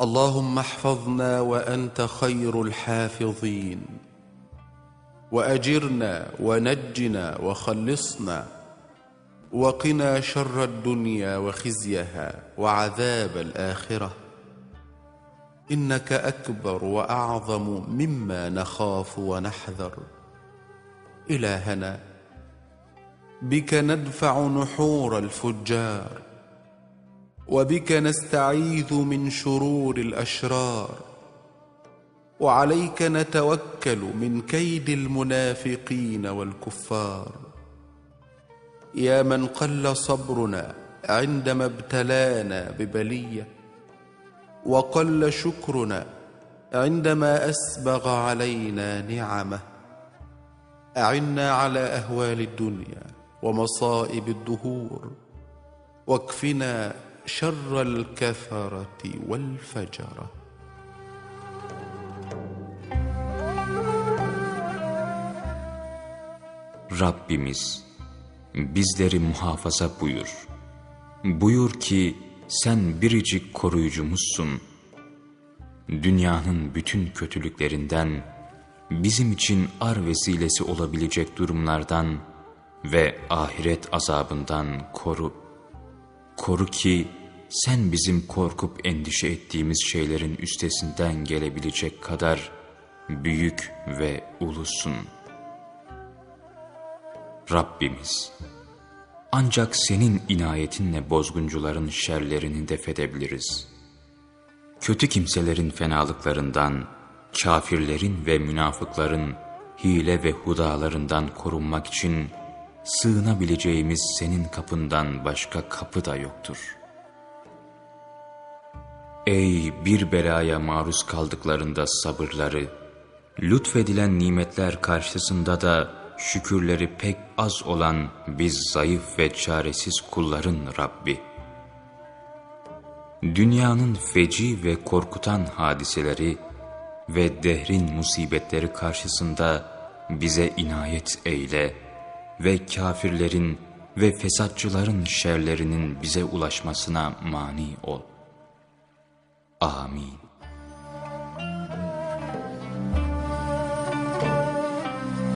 اللهم احفظنا وأنت خير الحافظين. وأجرنا ونجنا وخلصنا. وقنا شر الدنيا وخزيها وعذاب الآخرة. إنك أكبر وأعظم مما نخاف ونحذر. إلهنا بك ندفع نحور الفجار. وبك نستعيذ من شرور الأشرار. وعليك نتوكل من كيد المنافقين والكفار. يا من قل صبرنا عندما ابتلانا ببلية. وقل شكرنا عندما أسبغ علينا نعمة. أعنا على أهوال الدنيا ومصائب الدهور. واكفنا شر الكفره والفجره Rabbimiz bizleri muhafaza buyur. Buyur ki sen biricik koruyucumuzsun. Dünyanın bütün kötülüklerinden, bizim için ar vesilesi olabilecek durumlardan ve ahiret azabından koru. Koru ki sen bizim korkup endişe ettiğimiz şeylerin üstesinden gelebilecek kadar büyük ve ulusun. Rabbimiz, ancak senin inayetinle bozguncuların şerlerini def edebiliriz. Kötü kimselerin fenalıklarından, kafirlerin ve münafıkların hile ve hudalarından korunmak için sığınabileceğimiz senin kapından başka kapı da yoktur. Ey bir belaya maruz kaldıklarında sabırları, lütfedilen nimetler karşısında da şükürleri pek az olan biz zayıf ve çaresiz kulların Rabbi. Dünyanın feci ve korkutan hadiseleri ve dehrin musibetleri karşısında bize inayet eyle ve kafirlerin ve fesatçıların şerlerinin bize ulaşmasına mani ol. Amin.